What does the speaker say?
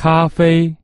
咖啡。